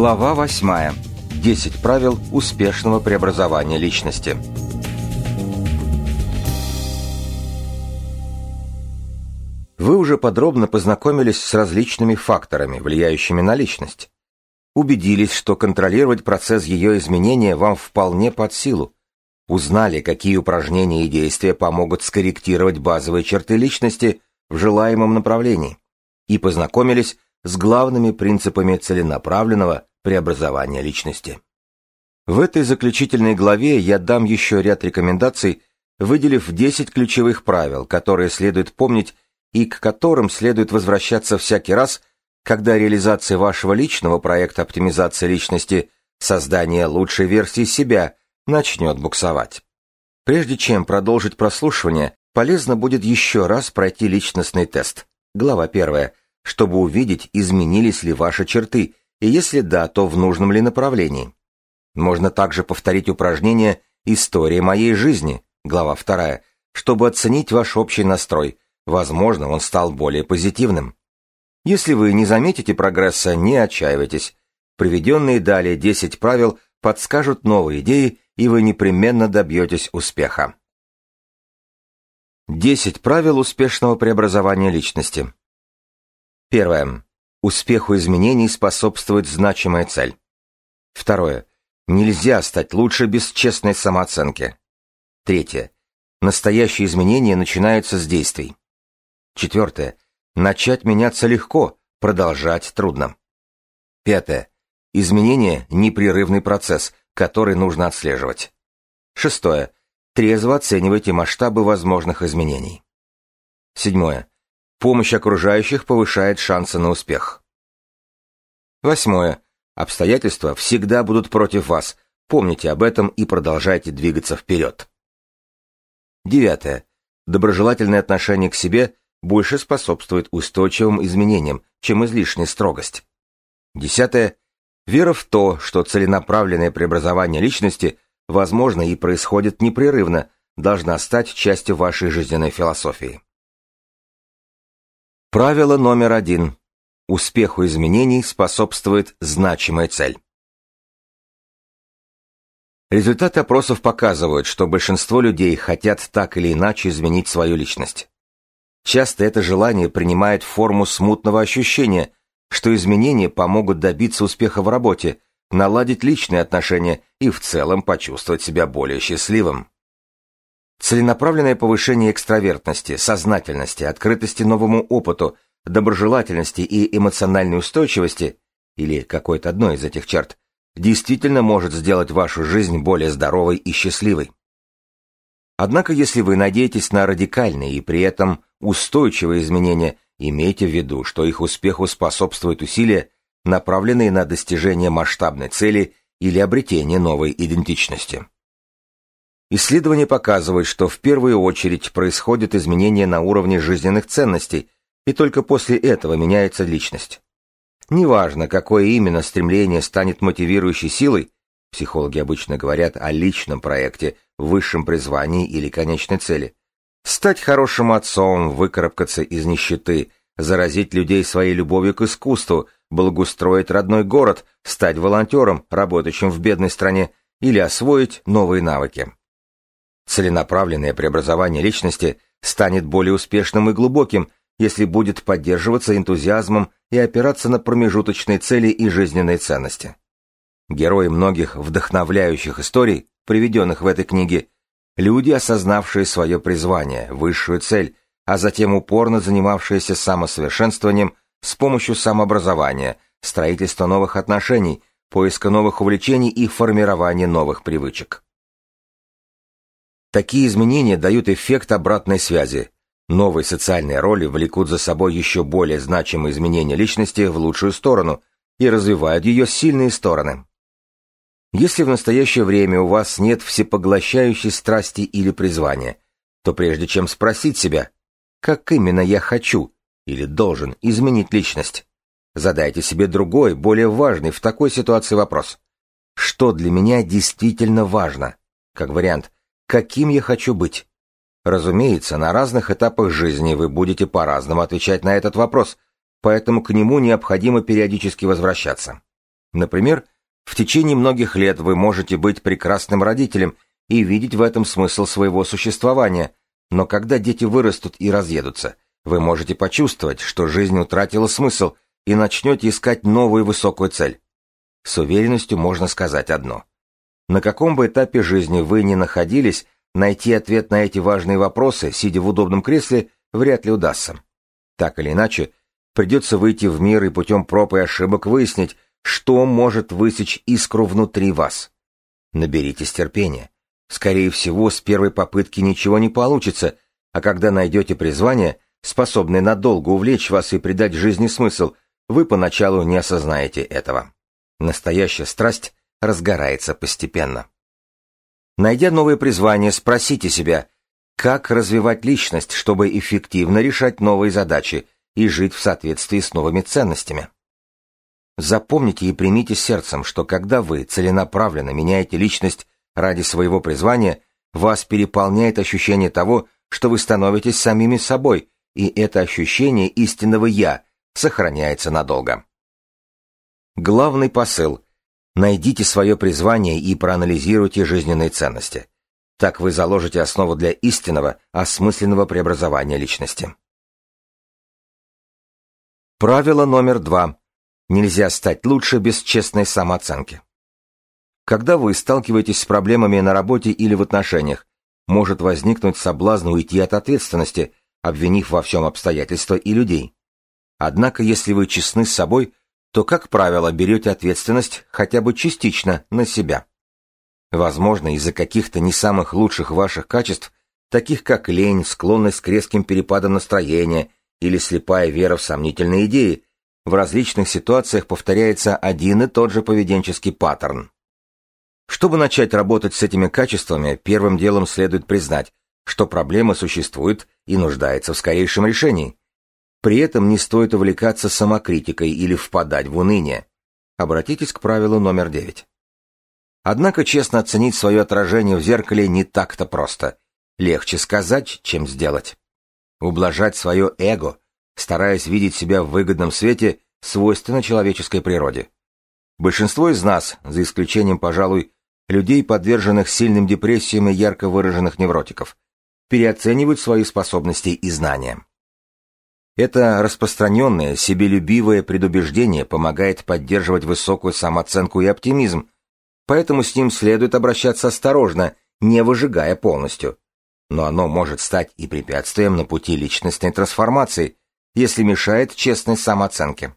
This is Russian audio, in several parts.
Глава 8. 10 правил успешного преобразования личности. Вы уже подробно познакомились с различными факторами, влияющими на личность. Убедились, что контролировать процесс ее изменения вам вполне под силу. Узнали, какие упражнения и действия помогут скорректировать базовые черты личности в желаемом направлении. И познакомились с главными принципами целенаправленного преобразования личности. В этой заключительной главе я дам еще ряд рекомендаций, выделив 10 ключевых правил, которые следует помнить и к которым следует возвращаться всякий раз, когда реализация вашего личного проекта оптимизации личности, создание лучшей версии себя начнет буксовать. Прежде чем продолжить прослушивание, полезно будет еще раз пройти личностный тест. Глава первая чтобы увидеть, изменились ли ваши черты, и если да, то в нужном ли направлении. Можно также повторить упражнение «История моей жизни», глава 2, чтобы оценить ваш общий настрой, возможно, он стал более позитивным. Если вы не заметите прогресса, не отчаивайтесь. Приведенные далее 10 правил подскажут новые идеи, и вы непременно добьетесь успеха. 10 правил успешного преобразования личности. Первое. Успеху изменений способствует значимая цель. Второе. Нельзя стать лучше без честной самооценки. Третье. Настоящие изменения начинаются с действий. Четвертое. Начать меняться легко, продолжать трудно. Пятое. Изменения – непрерывный процесс, который нужно отслеживать. Шестое. Трезво оценивайте масштабы возможных изменений. Седьмое. Помощь окружающих повышает шансы на успех. Восьмое. Обстоятельства всегда будут против вас. Помните об этом и продолжайте двигаться вперед. Девятое. Доброжелательное отношение к себе больше способствует устойчивым изменениям, чем излишняя строгость. Десятое. Вера в то, что целенаправленное преобразование личности возможно и происходит непрерывно, должна стать частью вашей жизненной философии. Правило номер один. Успеху изменений способствует значимая цель. Результаты опросов показывают, что большинство людей хотят так или иначе изменить свою личность. Часто это желание принимает форму смутного ощущения, что изменения помогут добиться успеха в работе, наладить личные отношения и в целом почувствовать себя более счастливым. Целенаправленное повышение экстравертности, сознательности, открытости новому опыту, доброжелательности и эмоциональной устойчивости, или какой-то одной из этих черт, действительно может сделать вашу жизнь более здоровой и счастливой. Однако, если вы надеетесь на радикальные и при этом устойчивые изменения, имейте в виду, что их успеху способствуют усилия, направленные на достижение масштабной цели или обретение новой идентичности. Исследования показывают, что в первую очередь происходят изменения на уровне жизненных ценностей, и только после этого меняется личность. Неважно, какое именно стремление станет мотивирующей силой, психологи обычно говорят о личном проекте, высшем призвании или конечной цели. Стать хорошим отцом, выкарабкаться из нищеты, заразить людей своей любовью к искусству, благоустроить родной город, стать волонтером, работающим в бедной стране, или освоить новые навыки. Целенаправленное преобразование личности станет более успешным и глубоким, если будет поддерживаться энтузиазмом и опираться на промежуточные цели и жизненные ценности. Герои многих вдохновляющих историй, приведенных в этой книге, люди, осознавшие свое призвание, высшую цель, а затем упорно занимавшиеся самосовершенствованием с помощью самообразования, строительства новых отношений, поиска новых увлечений и формирования новых привычек. Такие изменения дают эффект обратной связи. Новые социальные роли влекут за собой еще более значимые изменения личности в лучшую сторону и развивают ее сильные стороны. Если в настоящее время у вас нет всепоглощающей страсти или призвания, то прежде чем спросить себя, как именно я хочу или должен изменить личность, задайте себе другой, более важный в такой ситуации вопрос. Что для меня действительно важно? Как вариант – каким я хочу быть. Разумеется, на разных этапах жизни вы будете по-разному отвечать на этот вопрос, поэтому к нему необходимо периодически возвращаться. Например, в течение многих лет вы можете быть прекрасным родителем и видеть в этом смысл своего существования, но когда дети вырастут и разъедутся, вы можете почувствовать, что жизнь утратила смысл и начнете искать новую высокую цель. С уверенностью можно сказать одно. На каком бы этапе жизни вы ни находились, найти ответ на эти важные вопросы, сидя в удобном кресле, вряд ли удастся. Так или иначе, придется выйти в мир и путем проб и ошибок выяснить, что может высечь искру внутри вас. Наберитесь терпения. Скорее всего, с первой попытки ничего не получится, а когда найдете призвание, способное надолго увлечь вас и придать жизни смысл, вы поначалу не осознаете этого. Настоящая страсть разгорается постепенно. Найдя новое призвание, спросите себя, как развивать личность, чтобы эффективно решать новые задачи и жить в соответствии с новыми ценностями. Запомните и примите сердцем, что когда вы целенаправленно меняете личность ради своего призвания, вас переполняет ощущение того, что вы становитесь самими собой, и это ощущение истинного «я» сохраняется надолго. Главный посыл – найдите свое призвание и проанализируйте жизненные ценности. Так вы заложите основу для истинного, осмысленного преобразования личности. Правило номер два. Нельзя стать лучше без честной самооценки. Когда вы сталкиваетесь с проблемами на работе или в отношениях, может возникнуть соблазн уйти от ответственности, обвинив во всем обстоятельства и людей. Однако, если вы честны с собой, то, как правило, берете ответственность хотя бы частично на себя. Возможно, из-за каких-то не самых лучших ваших качеств, таких как лень, склонность к резким перепадам настроения или слепая вера в сомнительные идеи, в различных ситуациях повторяется один и тот же поведенческий паттерн. Чтобы начать работать с этими качествами, первым делом следует признать, что проблема существует и нуждается в скорейшем решении. При этом не стоит увлекаться самокритикой или впадать в уныние. Обратитесь к правилу номер девять. Однако честно оценить свое отражение в зеркале не так-то просто. Легче сказать, чем сделать. Ублажать свое эго, стараясь видеть себя в выгодном свете, свойственно человеческой природе. Большинство из нас, за исключением, пожалуй, людей, подверженных сильным депрессиям и ярко выраженных невротиков, переоценивают свои способности и знания. Это распространенное, себелюбивое предубеждение помогает поддерживать высокую самооценку и оптимизм, поэтому с ним следует обращаться осторожно, не выжигая полностью. Но оно может стать и препятствием на пути личностной трансформации, если мешает честной самооценке.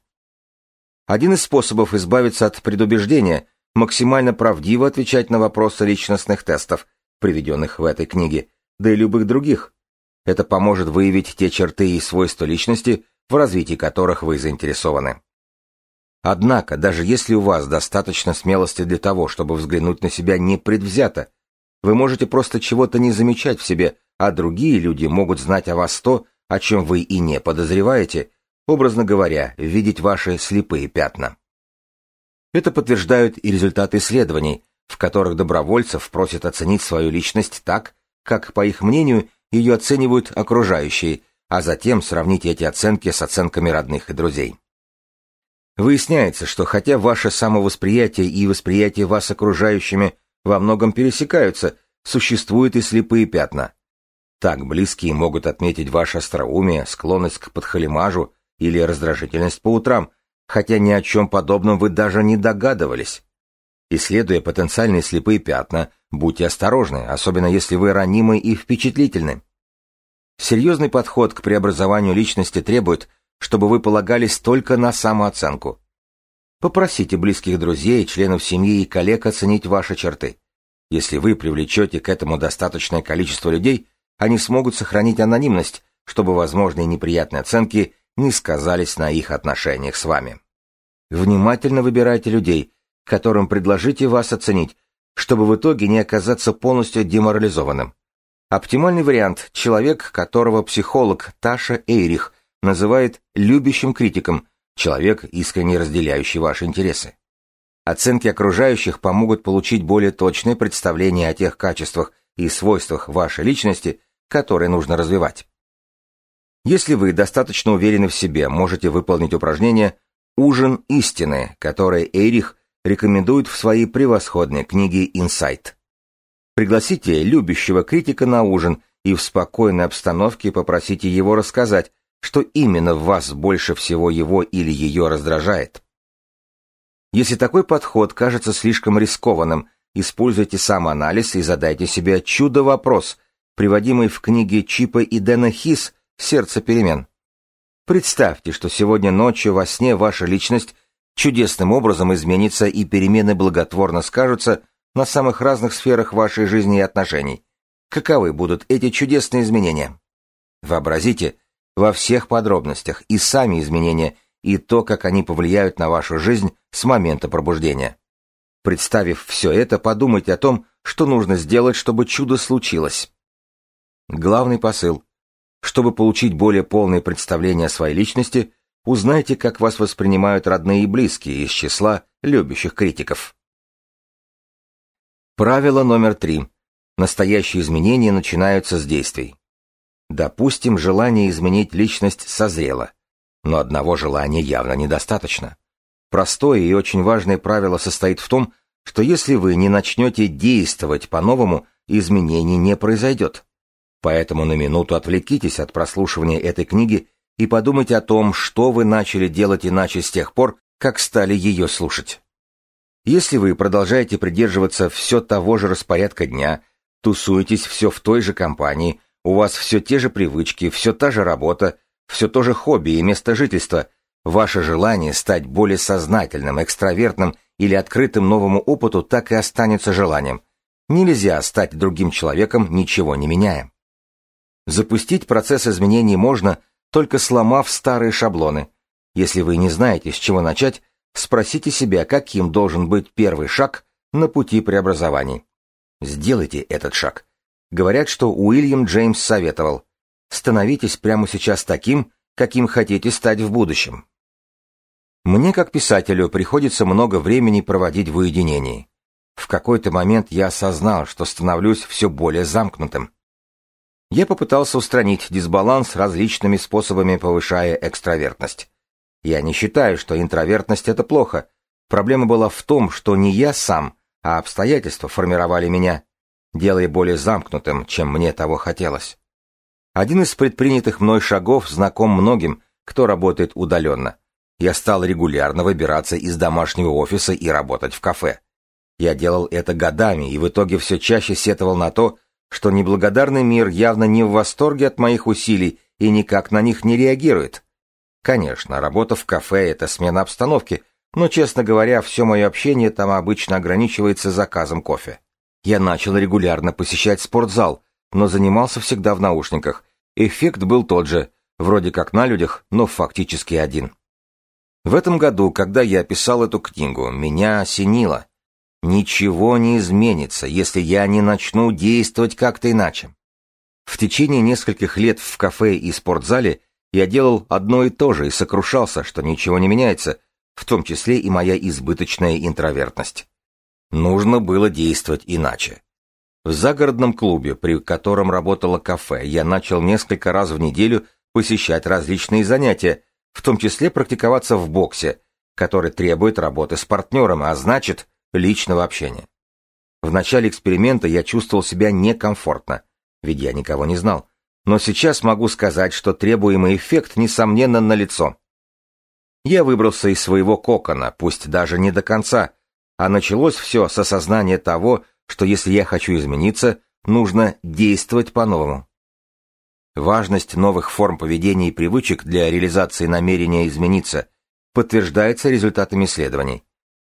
Один из способов избавиться от предубеждения – максимально правдиво отвечать на вопросы личностных тестов, приведенных в этой книге, да и любых других, это поможет выявить те черты и свойства личности, в развитии которых вы заинтересованы. Однако, даже если у вас достаточно смелости для того, чтобы взглянуть на себя непредвзято, вы можете просто чего-то не замечать в себе, а другие люди могут знать о вас то, о чем вы и не подозреваете, образно говоря, видеть ваши слепые пятна. Это подтверждают и результаты исследований, в которых добровольцев просят оценить свою личность так, как, по их мнению, ее оценивают окружающие, а затем сравнить эти оценки с оценками родных и друзей. Выясняется, что хотя ваше самовосприятие и восприятие вас окружающими во многом пересекаются, существуют и слепые пятна. Так близкие могут отметить ваше остроумие, склонность к подхалимажу или раздражительность по утрам, хотя ни о чем подобном вы даже не догадывались. Исследуя потенциальные слепые пятна, будьте осторожны, особенно если вы ранимы и впечатлительны. Серьезный подход к преобразованию личности требует, чтобы вы полагались только на самооценку. Попросите близких друзей, членов семьи и коллег оценить ваши черты. Если вы привлечете к этому достаточное количество людей, они смогут сохранить анонимность, чтобы возможные неприятные оценки не сказались на их отношениях с вами. Внимательно выбирайте людей, которым предложите вас оценить, чтобы в итоге не оказаться полностью деморализованным. Оптимальный вариант – человек, которого психолог Таша Эйрих называет любящим критиком, человек, искренне разделяющий ваши интересы. Оценки окружающих помогут получить более точное представление о тех качествах и свойствах вашей личности, которые нужно развивать. Если вы достаточно уверены в себе, можете выполнить упражнение «Ужин истины», которое Эйрих рекомендует в своей превосходной книге «Инсайт». Пригласите любящего критика на ужин и в спокойной обстановке попросите его рассказать, что именно в вас больше всего его или ее раздражает. Если такой подход кажется слишком рискованным, используйте самоанализ и задайте себе чудо-вопрос, приводимый в книге Чипа и Дэна Хис «Сердце перемен». Представьте, что сегодня ночью во сне ваша личность чудесным образом изменится и перемены благотворно скажутся на самых разных сферах вашей жизни и отношений. Каковы будут эти чудесные изменения? Вообразите во всех подробностях и сами изменения, и то, как они повлияют на вашу жизнь с момента пробуждения. Представив все это, подумайте о том, что нужно сделать, чтобы чудо случилось. Главный посыл. Чтобы получить более полное представление о своей личности, узнайте, как вас воспринимают родные и близкие из числа любящих критиков. Правило номер три. Настоящие изменения начинаются с действий. Допустим, желание изменить личность созрело, но одного желания явно недостаточно. Простое и очень важное правило состоит в том, что если вы не начнете действовать по-новому, изменений не произойдет. Поэтому на минуту отвлекитесь от прослушивания этой книги и подумайте о том, что вы начали делать иначе с тех пор, как стали ее слушать. Если вы продолжаете придерживаться все того же распорядка дня, тусуетесь все в той же компании, у вас все те же привычки, все та же работа, все то же хобби и место жительства, ваше желание стать более сознательным, экстравертным или открытым новому опыту так и останется желанием. Нельзя стать другим человеком, ничего не меняя. Запустить процесс изменений можно, только сломав старые шаблоны. Если вы не знаете, с чего начать, спросите себя, каким должен быть первый шаг на пути преобразований. Сделайте этот шаг. Говорят, что Уильям Джеймс советовал «Становитесь прямо сейчас таким, каким хотите стать в будущем». Мне, как писателю, приходится много времени проводить в уединении. В какой-то момент я осознал, что становлюсь все более замкнутым. Я попытался устранить дисбаланс различными способами, повышая экстравертность. Я не считаю, что интровертность — это плохо. Проблема была в том, что не я сам, а обстоятельства формировали меня, делая более замкнутым, чем мне того хотелось. Один из предпринятых мной шагов знаком многим, кто работает удаленно. Я стал регулярно выбираться из домашнего офиса и работать в кафе. Я делал это годами и в итоге все чаще сетовал на то, что неблагодарный мир явно не в восторге от моих усилий и никак на них не реагирует. Конечно, работа в кафе — это смена обстановки, но, честно говоря, все мое общение там обычно ограничивается заказом кофе. Я начал регулярно посещать спортзал, но занимался всегда в наушниках. Эффект был тот же, вроде как на людях, но фактически один. В этом году, когда я писал эту книгу, меня осенило. Ничего не изменится, если я не начну действовать как-то иначе. В течение нескольких лет в кафе и спортзале я делал одно и то же и сокрушался, что ничего не меняется, в том числе и моя избыточная интровертность. Нужно было действовать иначе. В загородном клубе, при котором работало кафе, я начал несколько раз в неделю посещать различные занятия, в том числе практиковаться в боксе, который требует работы с партнером, а значит, личного общения. В начале эксперимента я чувствовал себя некомфортно, ведь я никого не знал. Но сейчас могу сказать, что требуемый эффект, несомненно, налицо. Я выбрался из своего кокона, пусть даже не до конца, а началось все с осознания того, что если я хочу измениться, нужно действовать по-новому. Важность новых форм поведения и привычек для реализации намерения измениться подтверждается результатами исследований.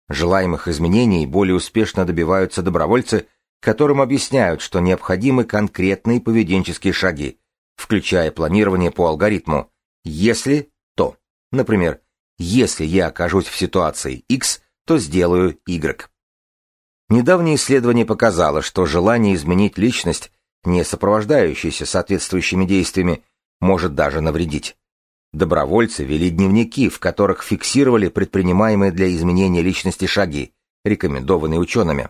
Желаемых изменений более успешно добиваются добровольцы, которым объясняют, что необходимы конкретные поведенческие шаги, включая планирование по алгоритму «если то». Например, если я окажусь в ситуации X, то сделаю Y. Недавнее исследование показало, что желание изменить личность не сопровождающийся соответствующими действиями, может даже навредить. Добровольцы вели дневники, в которых фиксировали предпринимаемые для изменения личности шаги, рекомендованные учеными.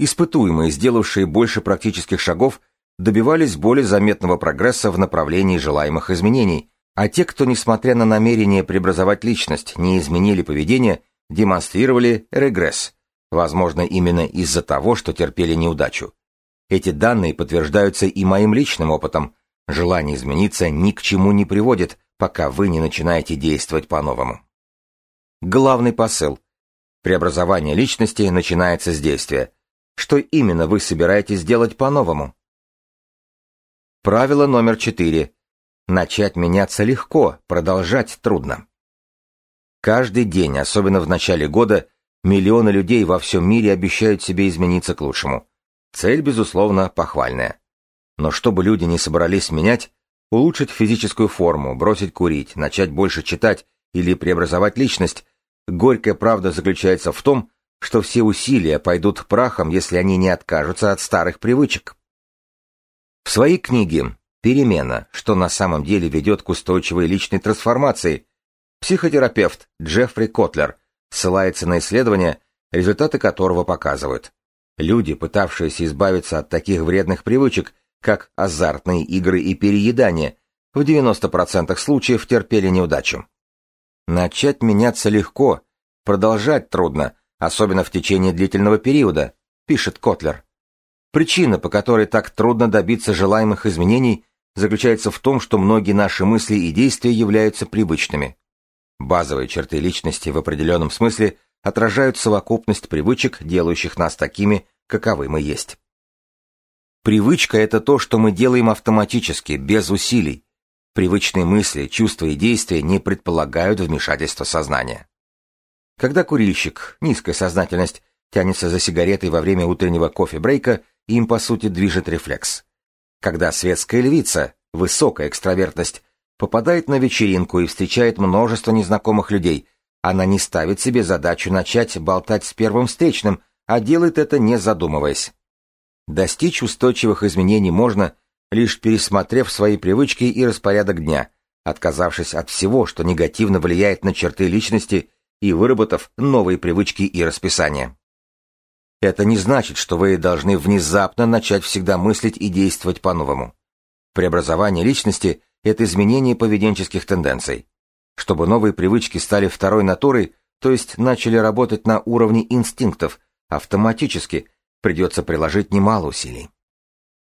Испытуемые, сделавшие больше практических шагов, добивались более заметного прогресса в направлении желаемых изменений, а те, кто, несмотря на намерение преобразовать личность, не изменили поведение, демонстрировали регресс, возможно, именно из-за того, что терпели неудачу. Эти данные подтверждаются и моим личным опытом. Желание измениться ни к чему не приводит, пока вы не начинаете действовать по-новому. Главный посыл. Преобразование личности начинается с действия. Что именно вы собираетесь делать по-новому? Правило номер четыре. Начать меняться легко, продолжать трудно. Каждый день, особенно в начале года, миллионы людей во всем мире обещают себе измениться к лучшему. Цель, безусловно, похвальная. Но чтобы люди не собрались менять, улучшить физическую форму, бросить курить, начать больше читать или преобразовать личность, горькая правда заключается в том, что все усилия пойдут прахом, если они не откажутся от старых привычек. В своей книге Перемена, что на самом деле ведет к устойчивой личной трансформации. Психотерапевт Джеффри Котлер ссылается на исследования, результаты которого показывают. Люди, пытавшиеся избавиться от таких вредных привычек, как азартные игры и переедание, в 90% случаев терпели неудачу. Начать меняться легко, продолжать трудно, особенно в течение длительного периода, пишет Котлер. Причина, по которой так трудно добиться желаемых изменений, заключается в том, что многие наши мысли и действия являются привычными. Базовые черты личности в определенном смысле отражают совокупность привычек, делающих нас такими, каковы мы есть. Привычка – это то, что мы делаем автоматически, без усилий. Привычные мысли, чувства и действия не предполагают вмешательства сознания. Когда курильщик, низкая сознательность, тянется за сигаретой во время утреннего кофе-брейка, им, по сути, движет рефлекс. Когда светская львица, высокая экстравертность, попадает на вечеринку и встречает множество незнакомых людей, она не ставит себе задачу начать болтать с первым встречным, а делает это не задумываясь. Достичь устойчивых изменений можно, лишь пересмотрев свои привычки и распорядок дня, отказавшись от всего, что негативно влияет на черты личности и выработав новые привычки и расписания. Это не значит, что вы должны внезапно начать всегда мыслить и действовать по-новому. Преобразование личности – это изменение поведенческих тенденций. Чтобы новые привычки стали второй натурой, то есть начали работать на уровне инстинктов, автоматически, придется приложить немало усилий.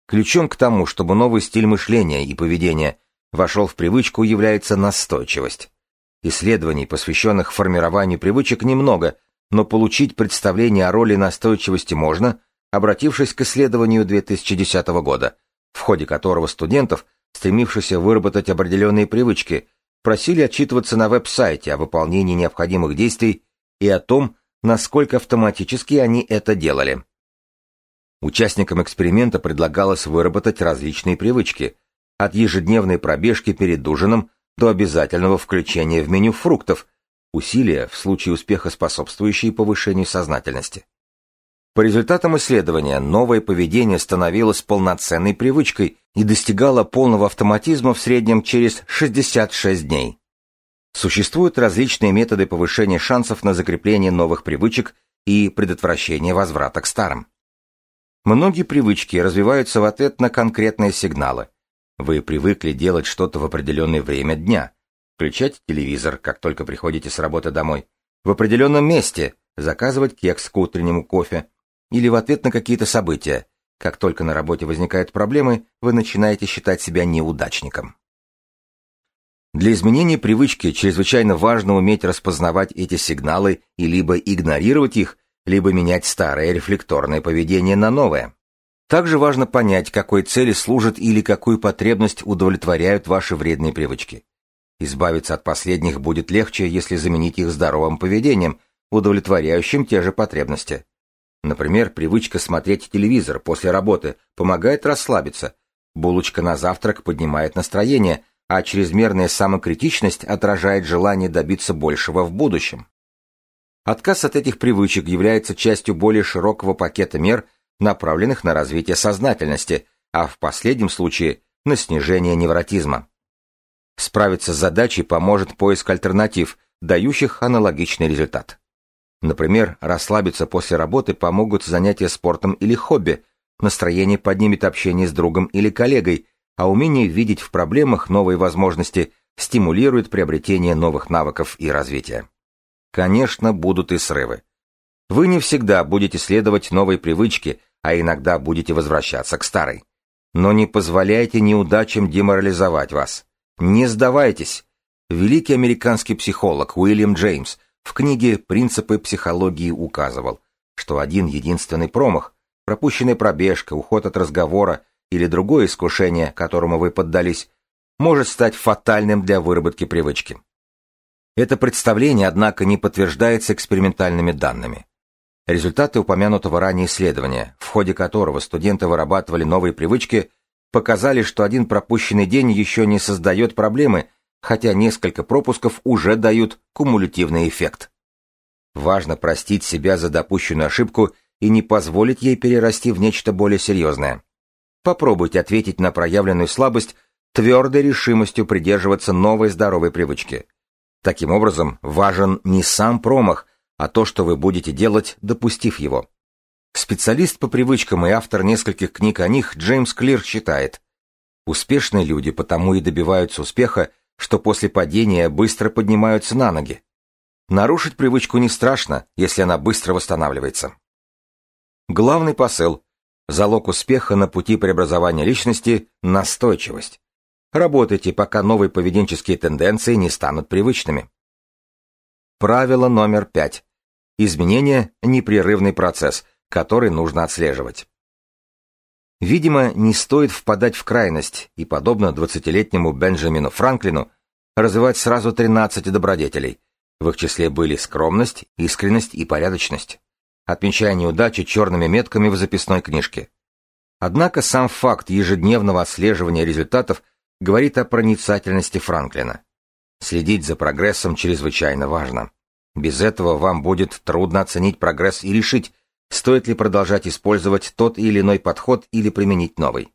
Ключом к тому, чтобы новый стиль мышления и поведения вошел в привычку, является настойчивость. Исследований, посвященных формированию привычек, немного – но получить представление о роли настойчивости можно, обратившись к исследованию 2010 года, в ходе которого студентов, стремившихся выработать определенные привычки, просили отчитываться на веб-сайте о выполнении необходимых действий и о том, насколько автоматически они это делали. Участникам эксперимента предлагалось выработать различные привычки, от ежедневной пробежки перед ужином до обязательного включения в меню фруктов – Усилия, в случае успеха способствующие повышению сознательности. По результатам исследования, новое поведение становилось полноценной привычкой и достигало полного автоматизма в среднем через 66 дней. Существуют различные методы повышения шансов на закрепление новых привычек и предотвращение возврата к старым. Многие привычки развиваются в ответ на конкретные сигналы. Вы привыкли делать что-то в определенное время дня, включать телевизор, как только приходите с работы домой, в определенном месте, заказывать кекс к утреннему кофе, или в ответ на какие-то события. Как только на работе возникают проблемы, вы начинаете считать себя неудачником. Для изменения привычки чрезвычайно важно уметь распознавать эти сигналы и либо игнорировать их, либо менять старое рефлекторное поведение на новое. Также важно понять, какой цели служат или какую потребность удовлетворяют ваши вредные привычки. Избавиться от последних будет легче, если заменить их здоровым поведением, удовлетворяющим те же потребности. Например, привычка смотреть телевизор после работы помогает расслабиться, булочка на завтрак поднимает настроение, а чрезмерная самокритичность отражает желание добиться большего в будущем. Отказ от этих привычек является частью более широкого пакета мер, направленных на развитие сознательности, а в последнем случае – на снижение невротизма. Справиться с задачей поможет поиск альтернатив, дающих аналогичный результат. Например, расслабиться после работы помогут занятия спортом или хобби, настроение поднимет общение с другом или коллегой, а умение видеть в проблемах новые возможности стимулирует приобретение новых навыков и развития. Конечно, будут и срывы. Вы не всегда будете следовать новой привычке, а иногда будете возвращаться к старой. Но не позволяйте неудачам деморализовать вас. Не сдавайтесь. Великий американский психолог Уильям Джеймс в книге «Принципы психологии» указывал, что один единственный промах, пропущенная пробежка, уход от разговора или другое искушение, которому вы поддались, может стать фатальным для выработки привычки. Это представление, однако, не подтверждается экспериментальными данными. Результаты упомянутого ранее исследования, в ходе которого студенты вырабатывали новые привычки, показали, что один пропущенный день еще не создает проблемы, хотя несколько пропусков уже дают кумулятивный эффект. Важно простить себя за допущенную ошибку и не позволить ей перерасти в нечто более серьезное. Попробуйте ответить на проявленную слабость твердой решимостью придерживаться новой здоровой привычки. Таким образом, важен не сам промах, а то, что вы будете делать, допустив его. Специалист по привычкам и автор нескольких книг о них Джеймс Клир считает, успешные люди потому и добиваются успеха, что после падения быстро поднимаются на ноги. Нарушить привычку не страшно, если она быстро восстанавливается. Главный посыл – залог успеха на пути преобразования личности – настойчивость. Работайте, пока новые поведенческие тенденции не станут привычными. Правило номер пять. Изменение – непрерывный процесс, который нужно отслеживать. Видимо, не стоит впадать в крайность и, подобно двадцатилетнему Бенджамину Франклину, развивать сразу 13 добродетелей. В их числе были скромность, искренность и порядочность, отмечая неудачи черными метками в записной книжке. Однако сам факт ежедневного отслеживания результатов говорит о проницательности Франклина. Следить за прогрессом чрезвычайно важно. Без этого вам будет трудно оценить прогресс и решить, стоит ли продолжать использовать тот или иной подход или применить новый.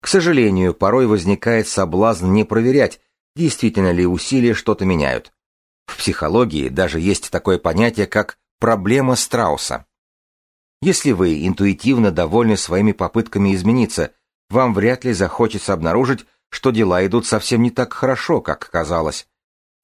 К сожалению, порой возникает соблазн не проверять, действительно ли усилия что-то меняют. В психологии даже есть такое понятие, как проблема страуса. Если вы интуитивно довольны своими попытками измениться, вам вряд ли захочется обнаружить, что дела идут совсем не так хорошо, как казалось.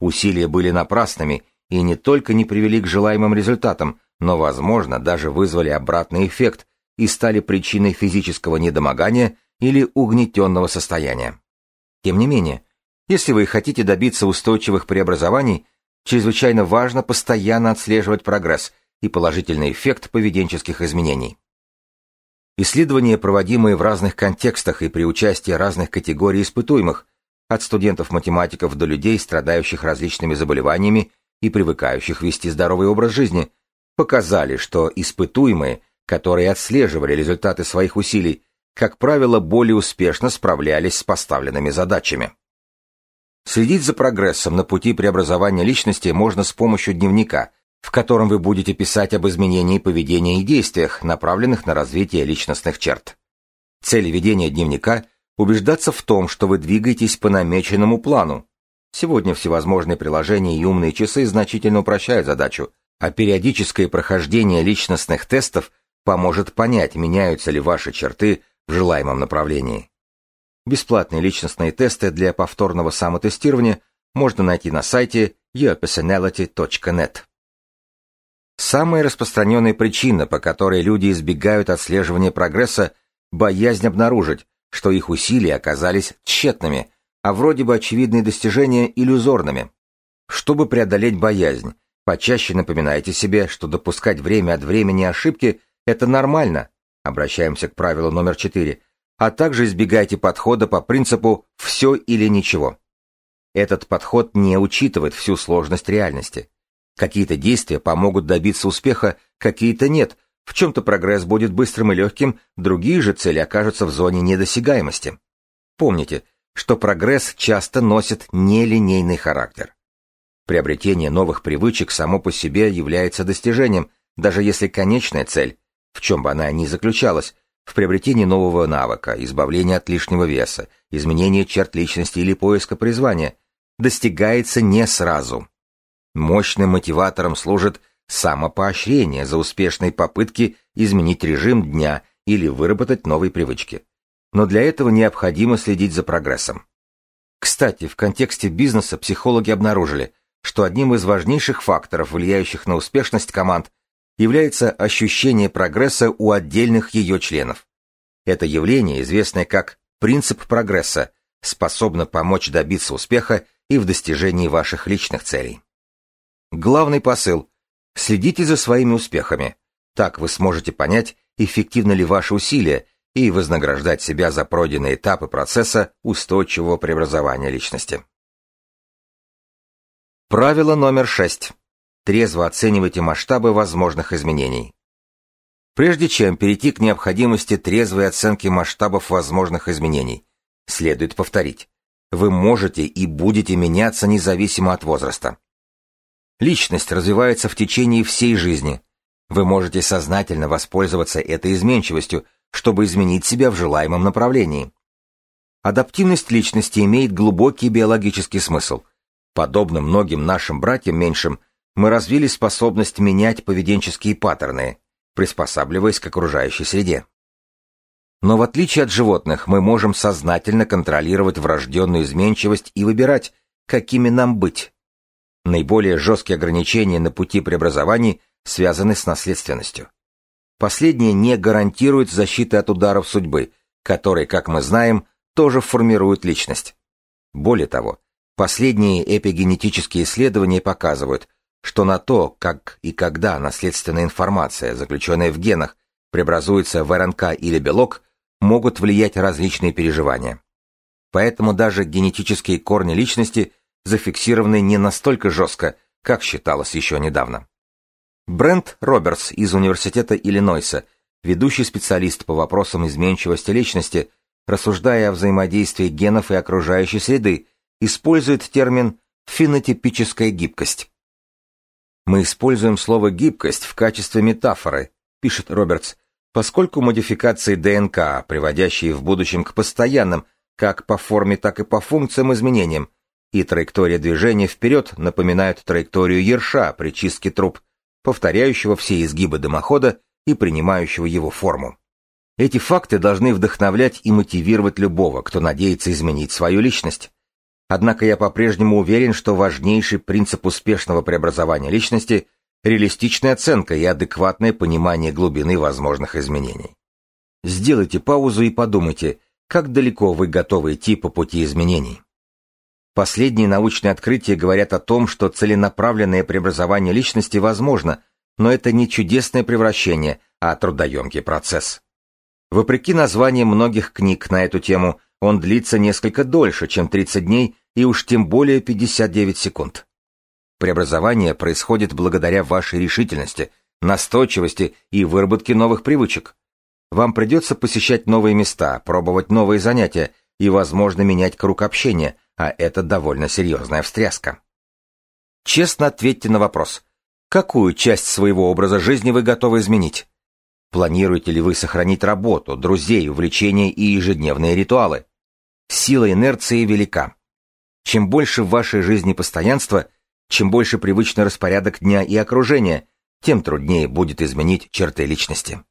Усилия были напрасными, и не только не привели к желаемым результатам, но, возможно, даже вызвали обратный эффект и стали причиной физического недомогания или угнетенного состояния. Тем не менее, если вы хотите добиться устойчивых преобразований, чрезвычайно важно постоянно отслеживать прогресс и положительный эффект поведенческих изменений. Исследования, проводимые в разных контекстах и при участии разных категорий испытуемых, от студентов-математиков до людей, страдающих различными заболеваниями и привыкающих вести здоровый образ жизни, показали, что испытуемые, которые отслеживали результаты своих усилий, как правило, более успешно справлялись с поставленными задачами. Следить за прогрессом на пути преобразования личности можно с помощью дневника, в котором вы будете писать об изменении поведения и действиях, направленных на развитие личностных черт. Цель ведения дневника – убеждаться в том, что вы двигаетесь по намеченному плану, Сегодня всевозможные приложения и умные часы значительно упрощают задачу, а периодическое прохождение личностных тестов поможет понять, меняются ли ваши черты в желаемом направлении. Бесплатные личностные тесты для повторного самотестирования можно найти на сайте yourpersonality.net. Самая распространенная причина, по которой люди избегают отслеживания прогресса – боязнь обнаружить, что их усилия оказались тщетными – а вроде бы очевидные достижения иллюзорными. Чтобы преодолеть боязнь, почаще напоминайте себе, что допускать время от времени ошибки – это нормально, обращаемся к правилу номер 4, а также избегайте подхода по принципу «все или ничего». Этот подход не учитывает всю сложность реальности. Какие-то действия помогут добиться успеха, какие-то нет, в чем-то прогресс будет быстрым и легким, другие же цели окажутся в зоне недосягаемости. Помните, что прогресс часто носит нелинейный характер. Приобретение новых привычек само по себе является достижением, даже если конечная цель, в чем бы она ни заключалась, в приобретении нового навыка, избавлении от лишнего веса, изменении черт личности или поиска призвания, достигается не сразу. Мощным мотиватором служит самопоощрение за успешные попытки изменить режим дня или выработать новые привычки но для этого необходимо следить за прогрессом. Кстати, в контексте бизнеса психологи обнаружили, что одним из важнейших факторов, влияющих на успешность команд, является ощущение прогресса у отдельных ее членов. Это явление, известное как принцип прогресса, способно помочь добиться успеха и в достижении ваших личных целей. Главный посыл – следите за своими успехами. Так вы сможете понять, эффективны ли ваши усилия и вознаграждать себя за пройденные этапы процесса устойчивого преобразования личности. Правило номер шесть. Трезво оценивайте масштабы возможных изменений. Прежде чем перейти к необходимости трезвой оценки масштабов возможных изменений, следует повторить. Вы можете и будете меняться независимо от возраста. Личность развивается в течение всей жизни. Вы можете сознательно воспользоваться этой изменчивостью, чтобы изменить себя в желаемом направлении. Адаптивность личности имеет глубокий биологический смысл. Подобно многим нашим братьям меньшим, мы развили способность менять поведенческие паттерны, приспосабливаясь к окружающей среде. Но в отличие от животных, мы можем сознательно контролировать врожденную изменчивость и выбирать, какими нам быть. Наиболее жесткие ограничения на пути преобразований связаны с наследственностью. Последнее не гарантирует защиты от ударов судьбы, которые, как мы знаем, тоже формируют личность. Более того, последние эпигенетические исследования показывают, что на то, как и когда наследственная информация, заключенная в генах, преобразуется в РНК или белок, могут влиять различные переживания. Поэтому даже генетические корни личности зафиксированы не настолько жестко, как считалось еще недавно. Брент Робертс из Университета Иллинойса, ведущий специалист по вопросам изменчивости личности, рассуждая о взаимодействии генов и окружающей среды, использует термин «фенотипическая гибкость». Мы используем слово «гибкость» в качестве метафоры, пишет Робертс, поскольку модификации ДНК, приводящие в будущем к постоянным, как по форме, так и по функциям изменениям, и траектория движения вперед напоминают траекторию ерша при чистке труб, повторяющего все изгибы дымохода и принимающего его форму. Эти факты должны вдохновлять и мотивировать любого, кто надеется изменить свою личность. Однако я по-прежнему уверен, что важнейший принцип успешного преобразования личности – реалистичная оценка и адекватное понимание глубины возможных изменений. Сделайте паузу и подумайте, как далеко вы готовы идти по пути изменений. Последние научные открытия говорят о том, что целенаправленное преобразование личности возможно, но это не чудесное превращение, а трудоемкий процесс. Вопреки названиям многих книг на эту тему, он длится несколько дольше, чем 30 дней и уж тем более 59 секунд. Преобразование происходит благодаря вашей решительности, настойчивости и выработке новых привычек. Вам придется посещать новые места, пробовать новые занятия и, возможно, менять круг общения – а это довольно серьезная встряска. Честно ответьте на вопрос. Какую часть своего образа жизни вы готовы изменить? Планируете ли вы сохранить работу, друзей, увлечения и ежедневные ритуалы? Сила инерции велика. Чем больше в вашей жизни постоянства, чем больше привычный распорядок дня и окружения, тем труднее будет изменить черты личности.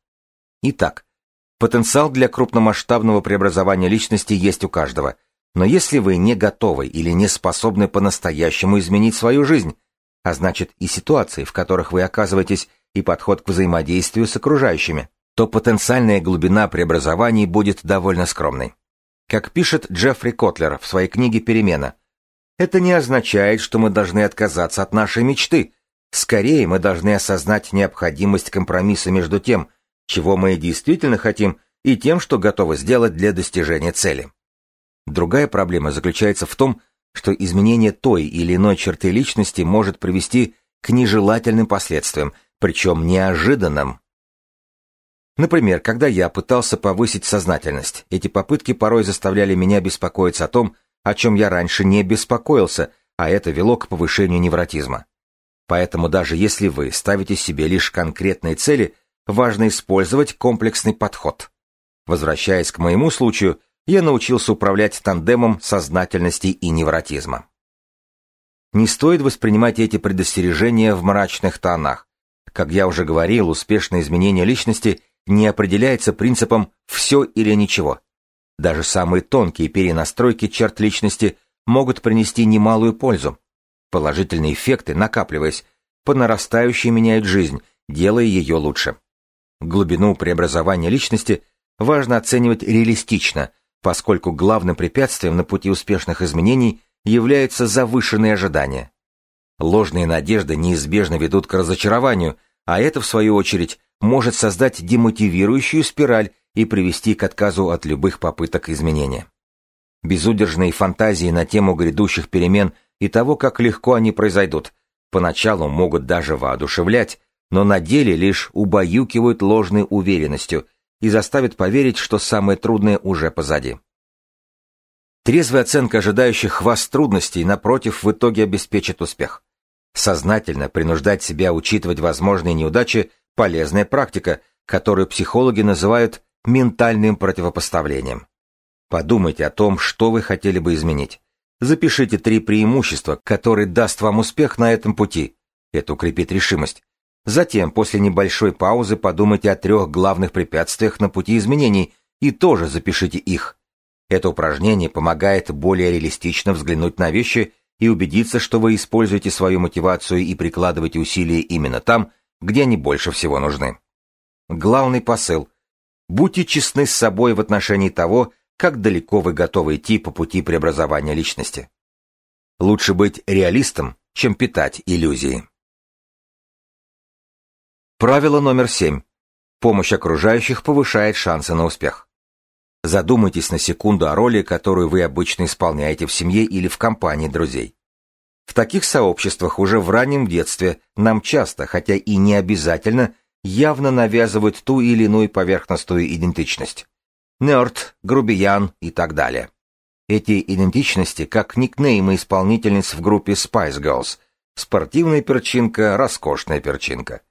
Итак, потенциал для крупномасштабного преобразования личности есть у каждого – но если вы не готовы или не способны по-настоящему изменить свою жизнь, а значит и ситуации, в которых вы оказываетесь, и подход к взаимодействию с окружающими, то потенциальная глубина преобразований будет довольно скромной. Как пишет Джеффри Котлер в своей книге «Перемена», это не означает, что мы должны отказаться от нашей мечты. Скорее, мы должны осознать необходимость компромисса между тем, чего мы действительно хотим, и тем, что готовы сделать для достижения цели. Другая проблема заключается в том, что изменение той или иной черты личности может привести к нежелательным последствиям, причем неожиданным. Например, когда я пытался повысить сознательность, эти попытки порой заставляли меня беспокоиться о том, о чем я раньше не беспокоился, а это вело к повышению невротизма. Поэтому даже если вы ставите себе лишь конкретные цели, важно использовать комплексный подход. Возвращаясь к моему случаю, я научился управлять тандемом сознательности и невротизма. Не стоит воспринимать эти предостережения в мрачных тонах. Как я уже говорил, успешное изменение личности не определяется принципом «все или ничего». Даже самые тонкие перенастройки черт личности могут принести немалую пользу. Положительные эффекты, накапливаясь, по нарастающей меняют жизнь, делая ее лучше. Глубину преобразования личности важно оценивать реалистично, поскольку главным препятствием на пути успешных изменений являются завышенные ожидания. Ложные надежды неизбежно ведут к разочарованию, а это, в свою очередь, может создать демотивирующую спираль и привести к отказу от любых попыток изменения. Безудержные фантазии на тему грядущих перемен и того, как легко они произойдут, поначалу могут даже воодушевлять, но на деле лишь убаюкивают ложной уверенностью и заставят поверить, что самое трудное уже позади. Трезвая оценка ожидающих вас трудностей, напротив, в итоге обеспечит успех. Сознательно принуждать себя учитывать возможные неудачи – полезная практика, которую психологи называют ментальным противопоставлением. Подумайте о том, что вы хотели бы изменить. Запишите три преимущества, которые даст вам успех на этом пути. Это укрепит решимость. Затем, после небольшой паузы, подумайте о трех главных препятствиях на пути изменений и тоже запишите их. Это упражнение помогает более реалистично взглянуть на вещи и убедиться, что вы используете свою мотивацию и прикладываете усилия именно там, где они больше всего нужны. Главный посыл. Будьте честны с собой в отношении того, как далеко вы готовы идти по пути преобразования личности. Лучше быть реалистом, чем питать иллюзии. Правило номер семь. Помощь окружающих повышает шансы на успех. Задумайтесь на секунду о роли, которую вы обычно исполняете в семье или в компании друзей. В таких сообществах уже в раннем детстве нам часто, хотя и не обязательно, явно навязывают ту или иную поверхностную идентичность. Нерд, грубиян и так далее. Эти идентичности как никнеймы исполнительниц в группе Spice Girls. Спортивная перчинка, роскошная перчинка.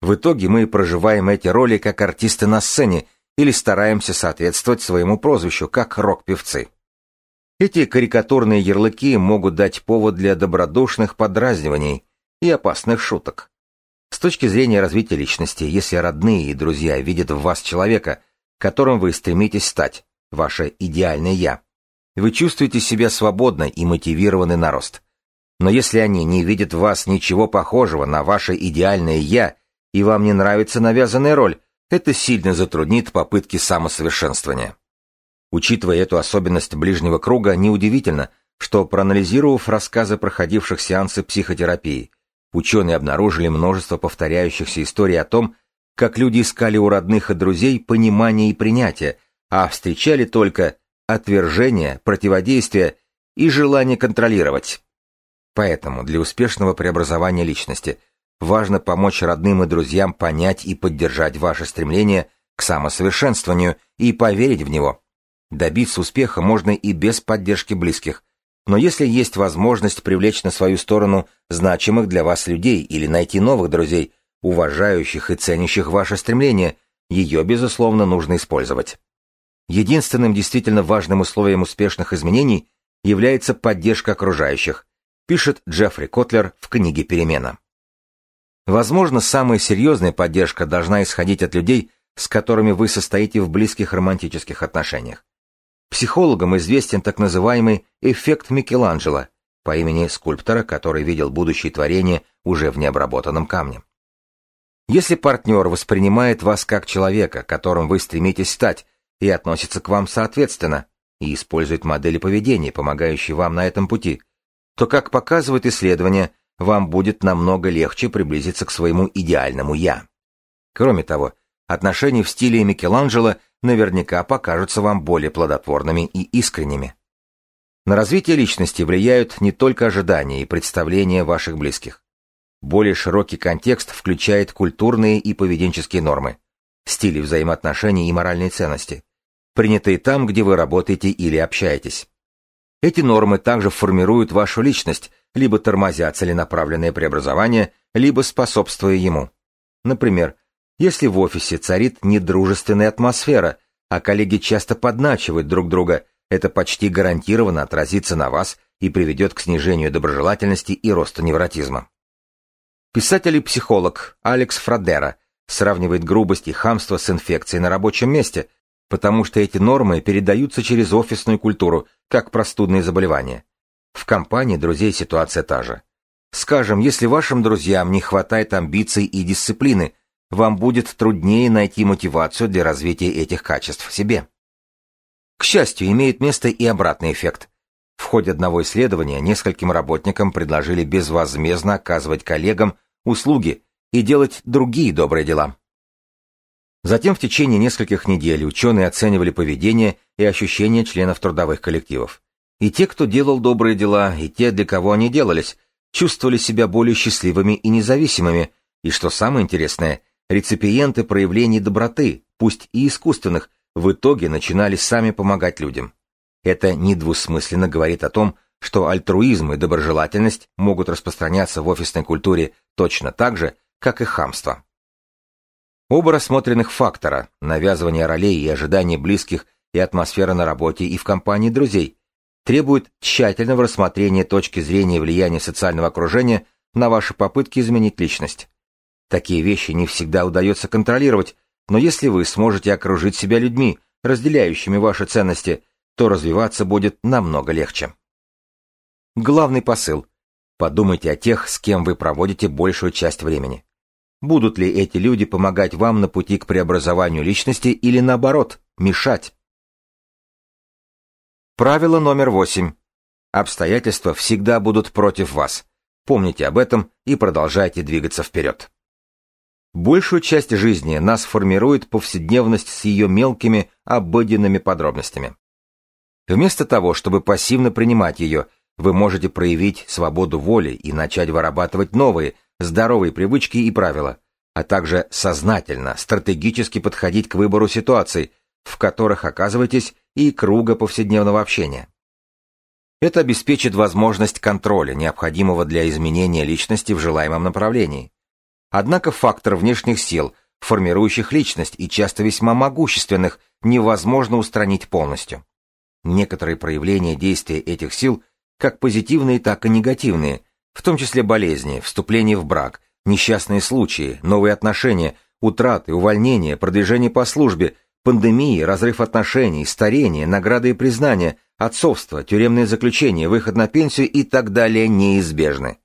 В итоге мы проживаем эти роли как артисты на сцене или стараемся соответствовать своему прозвищу, как рок-певцы. Эти карикатурные ярлыки могут дать повод для добродушных подразниваний и опасных шуток. С точки зрения развития личности, если родные и друзья видят в вас человека, которым вы стремитесь стать, ваше идеальное «я», вы чувствуете себя свободно и мотивированы на рост. Но если они не видят в вас ничего похожего на ваше идеальное «я», и вам не нравится навязанная роль, это сильно затруднит попытки самосовершенствования. Учитывая эту особенность ближнего круга, неудивительно, что, проанализировав рассказы проходивших сеансы психотерапии, ученые обнаружили множество повторяющихся историй о том, как люди искали у родных и друзей понимания и принятия, а встречали только отвержение, противодействие и желание контролировать. Поэтому для успешного преобразования личности важно помочь родным и друзьям понять и поддержать ваше стремление к самосовершенствованию и поверить в него. Добиться успеха можно и без поддержки близких, но если есть возможность привлечь на свою сторону значимых для вас людей или найти новых друзей, уважающих и ценящих ваше стремление, ее, безусловно, нужно использовать. Единственным действительно важным условием успешных изменений является поддержка окружающих, пишет Джеффри Котлер в книге «Перемена». Возможно, самая серьезная поддержка должна исходить от людей, с которыми вы состоите в близких романтических отношениях. Психологам известен так называемый эффект Микеланджело по имени скульптора, который видел будущее творение уже в необработанном камне. Если партнер воспринимает вас как человека, которым вы стремитесь стать, и относится к вам соответственно, и использует модели поведения, помогающие вам на этом пути, то, как показывают исследования, вам будет намного легче приблизиться к своему идеальному «я». Кроме того, отношения в стиле Микеланджело наверняка покажутся вам более плодотворными и искренними. На развитие личности влияют не только ожидания и представления ваших близких. Более широкий контекст включает культурные и поведенческие нормы, стили взаимоотношений и моральные ценности, принятые там, где вы работаете или общаетесь. Эти нормы также формируют вашу личность, либо тормозя целенаправленное преобразование, либо способствуя ему. Например, если в офисе царит недружественная атмосфера, а коллеги часто подначивают друг друга, это почти гарантированно отразится на вас и приведет к снижению доброжелательности и росту невротизма. Писатель и психолог Алекс Фрадера сравнивает грубость и хамство с инфекцией на рабочем месте, потому что эти нормы передаются через офисную культуру, как простудные заболевания. В компании друзей ситуация та же. Скажем, если вашим друзьям не хватает амбиций и дисциплины, вам будет труднее найти мотивацию для развития этих качеств в себе. К счастью, имеет место и обратный эффект. В ходе одного исследования нескольким работникам предложили безвозмездно оказывать коллегам услуги и делать другие добрые дела. Затем в течение нескольких недель ученые оценивали поведение и ощущения членов трудовых коллективов. И те, кто делал добрые дела, и те, для кого они делались, чувствовали себя более счастливыми и независимыми, и, что самое интересное, реципиенты проявлений доброты, пусть и искусственных, в итоге начинали сами помогать людям. Это недвусмысленно говорит о том, что альтруизм и доброжелательность могут распространяться в офисной культуре точно так же, как и хамство. Оба рассмотренных фактора – навязывание ролей и ожидания близких и атмосфера на работе и в компании друзей – требуют тщательного рассмотрения точки зрения влияния социального окружения на ваши попытки изменить личность. Такие вещи не всегда удается контролировать, но если вы сможете окружить себя людьми, разделяющими ваши ценности, то развиваться будет намного легче. Главный посыл. Подумайте о тех, с кем вы проводите большую часть времени. Будут ли эти люди помогать вам на пути к преобразованию личности или наоборот, мешать? Правило номер восемь. Обстоятельства всегда будут против вас. Помните об этом и продолжайте двигаться вперед. Большую часть жизни нас формирует повседневность с ее мелкими, обыденными подробностями. Вместо того, чтобы пассивно принимать ее, вы можете проявить свободу воли и начать вырабатывать новые, здоровые привычки и правила, а также сознательно, стратегически подходить к выбору ситуаций, в которых оказываетесь, и круга повседневного общения. Это обеспечит возможность контроля, необходимого для изменения личности в желаемом направлении. Однако фактор внешних сил, формирующих личность и часто весьма могущественных, невозможно устранить полностью. Некоторые проявления действия этих сил, как позитивные, так и негативные, в том числе болезни, вступление в брак, несчастные случаи, новые отношения, утраты, увольнения, продвижение по службе, пандемии, разрыв отношений, старение, награды и признания, отцовство, тюремное заключение, выход на пенсию и так далее неизбежны.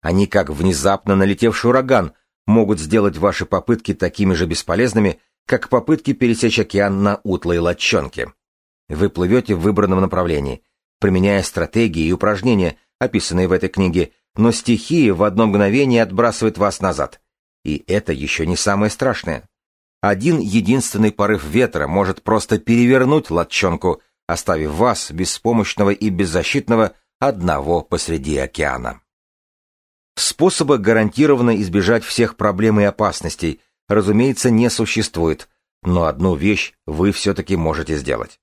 Они, как внезапно налетевший ураган, могут сделать ваши попытки такими же бесполезными, как попытки пересечь океан на утлой лодчонке. Вы плывете в выбранном направлении, применяя стратегии и упражнения, описанные в этой книге, но стихия в одно мгновение отбрасывает вас назад. И это еще не самое страшное. Один единственный порыв ветра может просто перевернуть лодчонку, оставив вас, беспомощного и беззащитного, одного посреди океана. Способа гарантированно избежать всех проблем и опасностей, разумеется, не существует, но одну вещь вы все-таки можете сделать.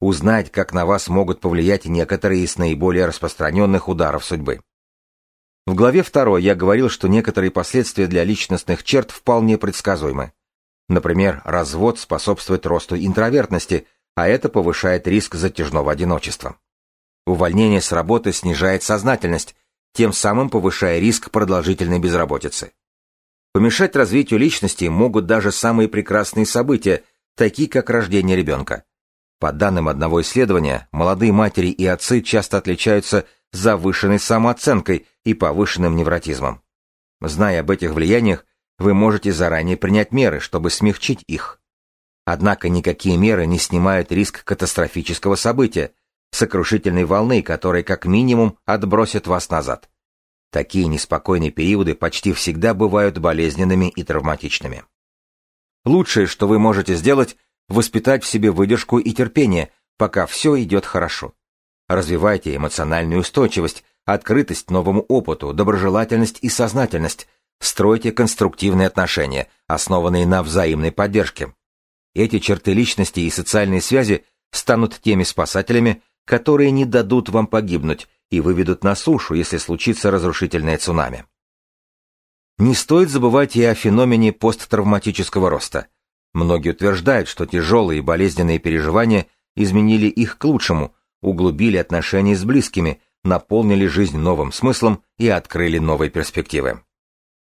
Узнать, как на вас могут повлиять некоторые из наиболее распространенных ударов судьбы. В главе 2 я говорил, что некоторые последствия для личностных черт вполне предсказуемы. Например, развод способствует росту интровертности, а это повышает риск затяжного одиночества. Увольнение с работы снижает сознательность, тем самым повышая риск продолжительной безработицы. Помешать развитию личности могут даже самые прекрасные события, такие как рождение ребенка. По данным одного исследования, молодые матери и отцы часто отличаются завышенной самооценкой и повышенным невротизмом. Зная об этих влияниях, вы можете заранее принять меры, чтобы смягчить их. Однако никакие меры не снимают риск катастрофического события, сокрушительной волны, которая как минимум отбросит вас назад. Такие неспокойные периоды почти всегда бывают болезненными и травматичными. Лучшее, что вы можете сделать, воспитать в себе выдержку и терпение, пока все идет хорошо. Развивайте эмоциональную устойчивость, открытость новому опыту, доброжелательность и сознательность. Стройте конструктивные отношения, основанные на взаимной поддержке. Эти черты личности и социальные связи станут теми спасателями, которые не дадут вам погибнуть и выведут на сушу, если случится разрушительное цунами. Не стоит забывать и о феномене посттравматического роста. Многие утверждают, что тяжелые и болезненные переживания изменили их к лучшему, углубили отношения с близкими, наполнили жизнь новым смыслом и открыли новые перспективы.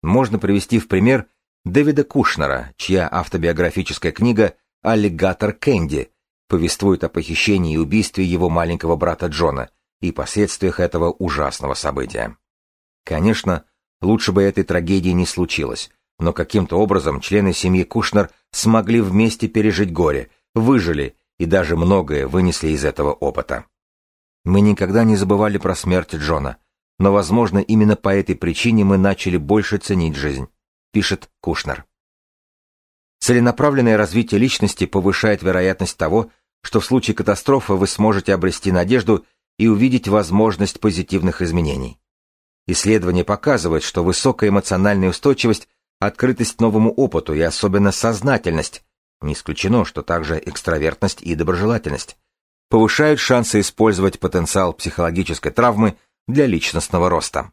Можно привести в пример Дэвида Кушнера, чья автобиографическая книга «Аллигатор Кэнди» повествует о похищении и убийстве его маленького брата Джона и последствиях этого ужасного события. Конечно, лучше бы этой трагедии не случилось, но каким-то образом члены семьи Кушнер смогли вместе пережить горе, выжили и даже многое вынесли из этого опыта. Мы никогда не забывали про смерть Джона, но, возможно, именно по этой причине мы начали больше ценить жизнь, пишет Кушнер. Целенаправленное развитие личности повышает вероятность того, что в случае катастрофы вы сможете обрести надежду и увидеть возможность позитивных изменений. Исследования показывают, что высокая эмоциональная устойчивость, открытость новому опыту и особенно сознательность, не исключено, что также экстравертность и доброжелательность, повышают шансы использовать потенциал психологической травмы для личностного роста.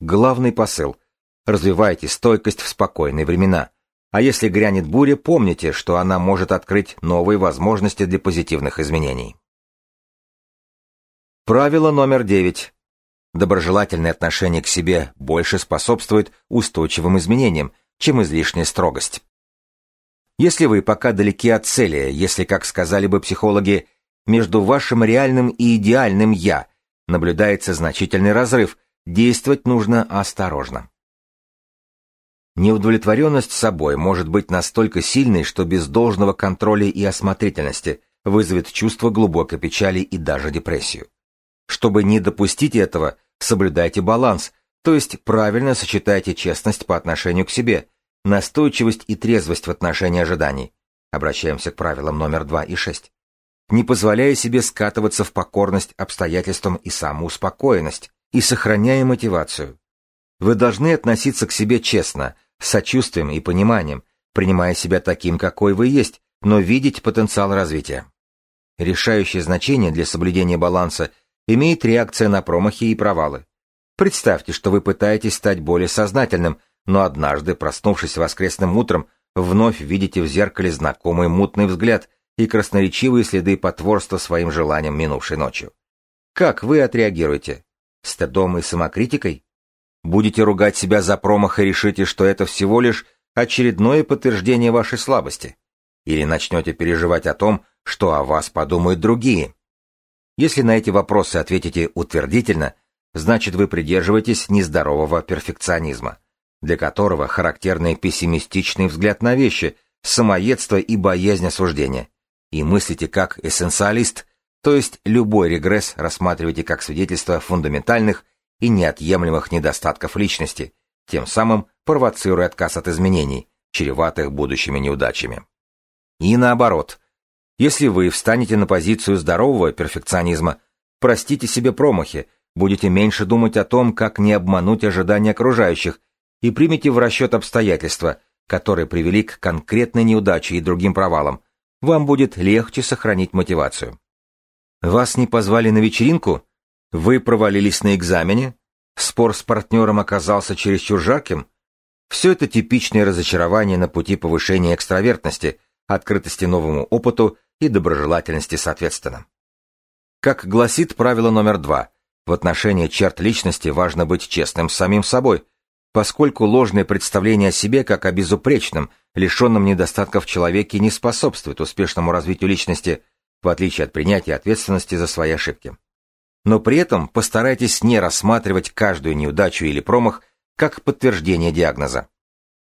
Главный посыл – развивайте стойкость в спокойные времена, а если грянет буря, помните, что она может открыть новые возможности для позитивных изменений. Правило номер девять. Доброжелательное отношение к себе больше способствует устойчивым изменениям, чем излишняя строгость. Если вы пока далеки от цели, если, как сказали бы психологи, между вашим реальным и идеальным «я» наблюдается значительный разрыв, действовать нужно осторожно. Неудовлетворенность собой может быть настолько сильной, что без должного контроля и осмотрительности вызовет чувство глубокой печали и даже депрессию. Чтобы не допустить этого, соблюдайте баланс, то есть правильно сочетайте честность по отношению к себе, настойчивость и трезвость в отношении ожиданий. Обращаемся к правилам номер 2 и 6. Не позволяя себе скатываться в покорность обстоятельствам и самоуспокоенность, и сохраняя мотивацию. Вы должны относиться к себе честно, с сочувствием и пониманием, принимая себя таким, какой вы есть, но видеть потенциал развития. Решающее значение для соблюдения баланса имеет реакция на промахи и провалы. Представьте, что вы пытаетесь стать более сознательным, но однажды, проснувшись воскресным утром, вновь видите в зеркале знакомый мутный взгляд и красноречивые следы потворства своим желаниям минувшей ночью. Как вы отреагируете? Стыдом и самокритикой? Будете ругать себя за промах и решите, что это всего лишь очередное подтверждение вашей слабости? Или начнете переживать о том, что о вас подумают другие? Если на эти вопросы ответите утвердительно, значит вы придерживаетесь нездорового перфекционизма, для которого характерный пессимистичный взгляд на вещи, самоедство и боязнь осуждения. И мыслите как эссенциалист, то есть любой регресс рассматривайте как свидетельство фундаментальных и неотъемлемых недостатков личности, тем самым провоцируя отказ от изменений, чреватых будущими неудачами. И наоборот, если вы встанете на позицию здорового перфекционизма, простите себе промахи, будете меньше думать о том, как не обмануть ожидания окружающих, и примите в расчет обстоятельства, которые привели к конкретной неудаче и другим провалам, вам будет легче сохранить мотивацию. Вас не позвали на вечеринку? Вы провалились на экзамене? Спор с партнером оказался чересчур жарким? Все это типичное разочарование на пути повышения экстравертности, открытости новому опыту и доброжелательности соответственно. Как гласит правило номер два, в отношении черт личности важно быть честным с самим собой, поскольку ложное представление о себе как о безупречном, лишенном недостатков человеке не способствует успешному развитию личности, в отличие от принятия ответственности за свои ошибки. Но при этом постарайтесь не рассматривать каждую неудачу или промах как подтверждение диагноза.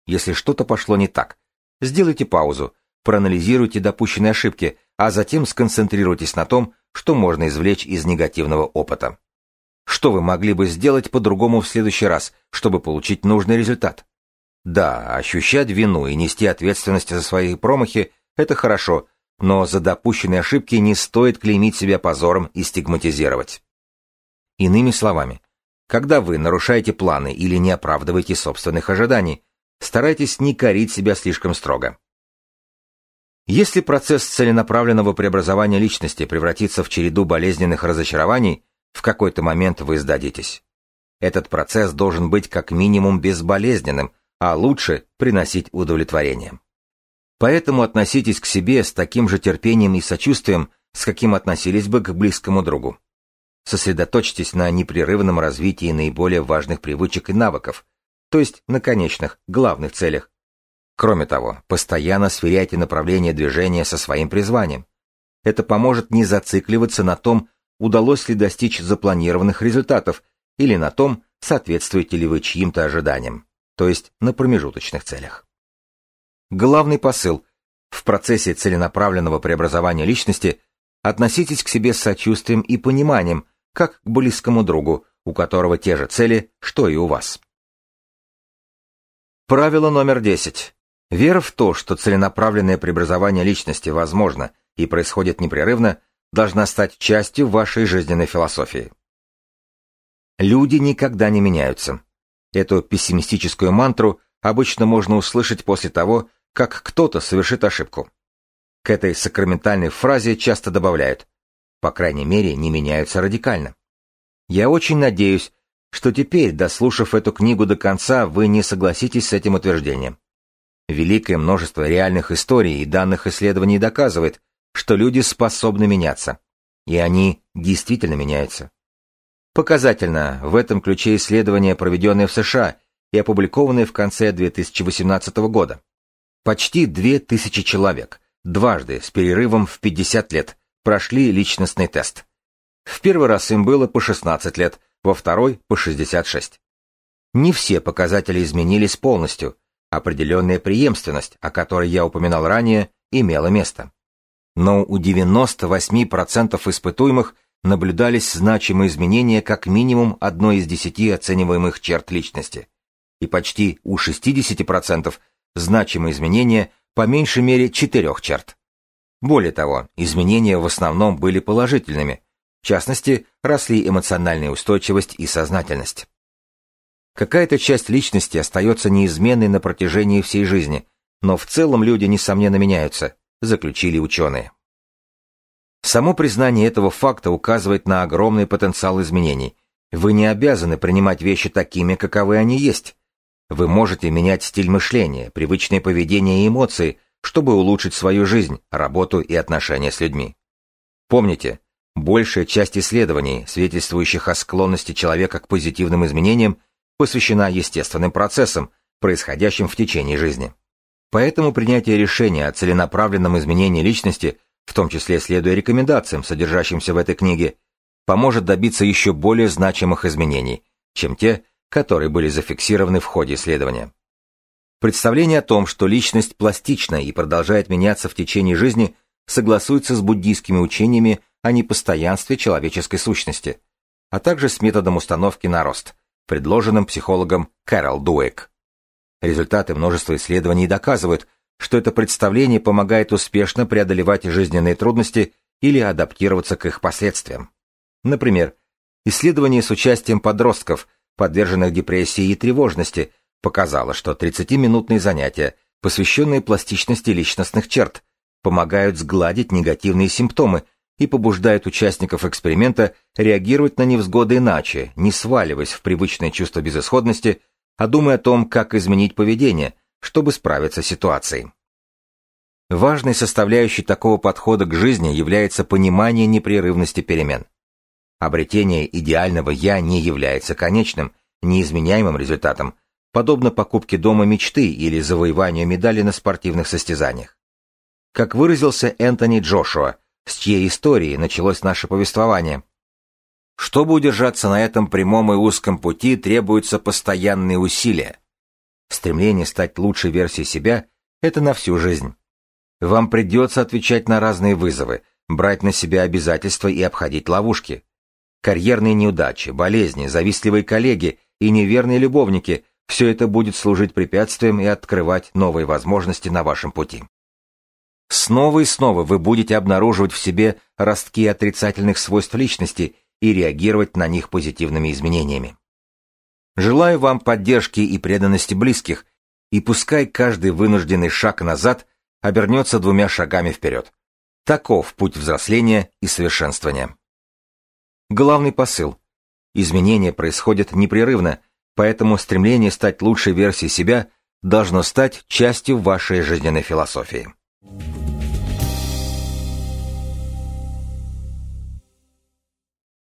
Если что-то пошло не так, сделайте паузу, проанализируйте допущенные ошибки, а затем сконцентрируйтесь на том, что можно извлечь из негативного опыта. Что вы могли бы сделать по-другому в следующий раз, чтобы получить нужный результат? Да, ощущать вину и нести ответственность за свои промахи – это хорошо, но за допущенные ошибки не стоит клеймить себя позором и стигматизировать. Иными словами, когда вы нарушаете планы или не оправдываете собственных ожиданий, старайтесь не корить себя слишком строго. Если процесс целенаправленного преобразования личности превратится в череду болезненных разочарований, в какой-то момент вы сдадитесь. Этот процесс должен быть как минимум безболезненным, а лучше приносить удовлетворение. Поэтому относитесь к себе с таким же терпением и сочувствием, с каким относились бы к близкому другу. Сосредоточьтесь на непрерывном развитии наиболее важных привычек и навыков, то есть на конечных, главных целях. Кроме того, постоянно сверяйте направление движения со своим призванием. Это поможет не зацикливаться на том, удалось ли достичь запланированных результатов, или на том, соответствуете ли вы чьим-то ожиданиям, то есть на промежуточных целях. Главный посыл. В процессе целенаправленного преобразования личности относитесь к себе с сочувствием и пониманием, как к близкому другу, у которого те же цели, что и у вас. Правило номер 10. Вера в то, что целенаправленное преобразование личности возможно и происходит непрерывно, должна стать частью вашей жизненной философии. Люди никогда не меняются. Эту пессимистическую мантру обычно можно услышать после того, как кто-то совершит ошибку. К этой сакраментальной фразе часто добавляют «по крайней мере, не меняются радикально». Я очень надеюсь, что теперь, дослушав эту книгу до конца, вы не согласитесь с этим утверждением. Великое множество реальных историй и данных исследований доказывает, что люди способны меняться. И они действительно меняются. Показательно в этом ключе исследования, проведенные в США и опубликованные в конце 2018 года. Почти 2000 человек, дважды с перерывом в 50 лет, прошли личностный тест. В первый раз им было по 16 лет, во второй по 66. Не все показатели изменились полностью. Определенная преемственность, о которой я упоминал ранее, имела место. Но у 98% испытуемых наблюдались значимые изменения как минимум одной из десяти оцениваемых черт личности. И почти у 60% значимые изменения по меньшей мере четырех черт. Более того, изменения в основном были положительными, в частности, росли эмоциональная устойчивость и сознательность. Какая-то часть личности остается неизменной на протяжении всей жизни, но в целом люди, несомненно, меняются, заключили ученые. Само признание этого факта указывает на огромный потенциал изменений. Вы не обязаны принимать вещи такими, каковы они есть. Вы можете менять стиль мышления, привычное поведение и эмоции, чтобы улучшить свою жизнь, работу и отношения с людьми. Помните, Большая часть исследований, свидетельствующих о склонности человека к позитивным изменениям, посвящена естественным процессам, происходящим в течение жизни. Поэтому принятие решения о целенаправленном изменении личности, в том числе следуя рекомендациям, содержащимся в этой книге, поможет добиться еще более значимых изменений, чем те, которые были зафиксированы в ходе исследования. Представление о том, что личность пластична и продолжает меняться в течение жизни, согласуется с буддийскими учениями о непостоянстве человеческой сущности, а также с методом установки на рост, предложенным психологом Кэрол Дуэк. Результаты множества исследований доказывают, что это представление помогает успешно преодолевать жизненные трудности или адаптироваться к их последствиям. Например, исследование с участием подростков, подверженных депрессии и тревожности, показало, что 30-минутные занятия, посвященные пластичности личностных черт, помогают сгладить негативные симптомы и побуждает участников эксперимента реагировать на невзгоды иначе, не сваливаясь в привычное чувство безысходности, а думая о том, как изменить поведение, чтобы справиться с ситуацией. Важной составляющей такого подхода к жизни является понимание непрерывности перемен. Обретение идеального «я» не является конечным, неизменяемым результатом, подобно покупке дома мечты или завоеванию медали на спортивных состязаниях. Как выразился Энтони Джошуа, с чьей истории началось наше повествование. Чтобы удержаться на этом прямом и узком пути, требуются постоянные усилия. Стремление стать лучшей версией себя – это на всю жизнь. Вам придется отвечать на разные вызовы, брать на себя обязательства и обходить ловушки. Карьерные неудачи, болезни, завистливые коллеги и неверные любовники – все это будет служить препятствием и открывать новые возможности на вашем пути. Снова и снова вы будете обнаруживать в себе ростки отрицательных свойств личности и реагировать на них позитивными изменениями. Желаю вам поддержки и преданности близких, и пускай каждый вынужденный шаг назад обернется двумя шагами вперед. Таков путь взросления и совершенствования. Главный посыл. Изменения происходят непрерывно, поэтому стремление стать лучшей версией себя должно стать частью вашей жизненной философии.